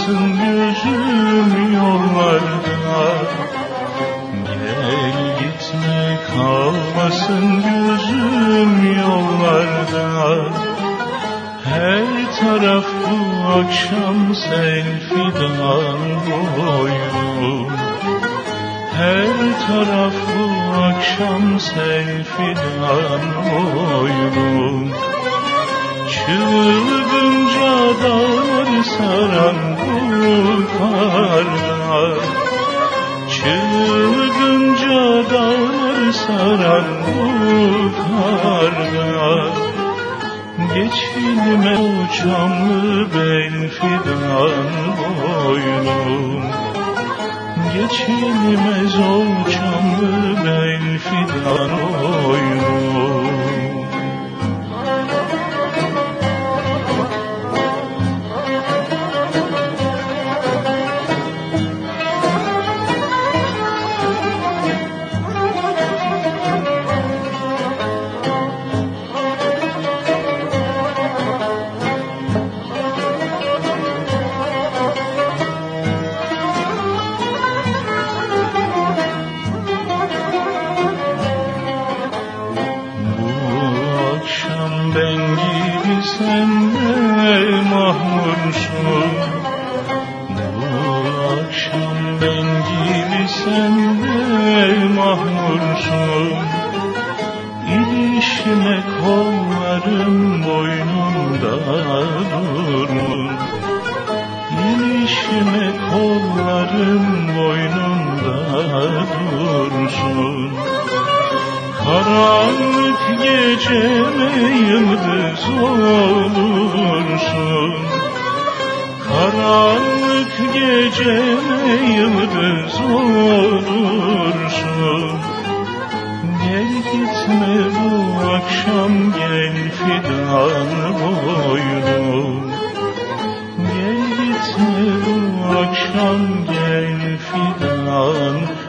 kalmasın gözüm yollarda Gel gitme kalmasın gözüm yollarda Her taraf bu akşam sen fidan boylu Her taraf bu akşam sen fidan boylu Çılgınca dağlar saran karlar Çılgınca dağlar saran bu karlar Geçilme o çamlı ben fidan boynum. Geçilmez o çamlı ben fidan boynum ben gibi sen de mahmursun Bu akşam ben gibi sen de mahmursun İlişme kollarım boynunda durur İlişme kollarım boynunda dursun Karanlık geceme yıldız olursun Karanlık geceme yıldız olursun Gel gitme bu akşam gel fidan boynum Gel gitme bu akşam gel fidan boynum